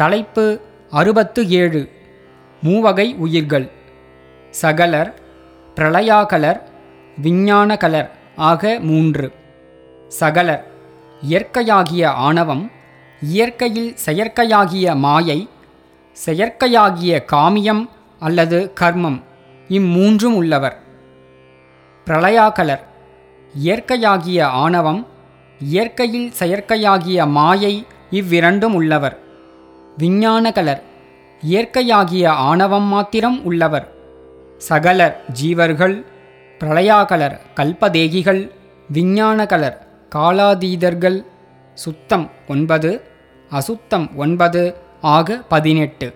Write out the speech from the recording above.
தலைப்பு அறுபத்து ஏழு. மூவகை உயிர்கள். சகலர் பிரளயாகலர் விஞ்ஞானகலர் ஆக மூன்று. சகலர் இயற்கையாகிய ஆணவம் இயற்கையில் செயற்கையாகிய மாயை செயற்கையாகிய காமியம் அல்லது கர்மம் இம்மூன்றும் உள்ளவர். பிரளயாகலர் இயற்கையாகிய ஆணவம் இயற்கையில் செயற்கையாகிய மாயை இவ்விரண்டும் உள்ளவர். விஞ்ஞானகலர் இயற்கையாகிய ஆணவம் மாத்திரம் உள்ளவர். சகலர் ஜீவர்கள் பிரளயாகலர் கல்பதேகிகள் விஞ்ஞானகலர் காலாதீதர்கள். சுத்தம் ஒன்பது அசுத்தம் ஒன்பது ஆக பதினெட்டு.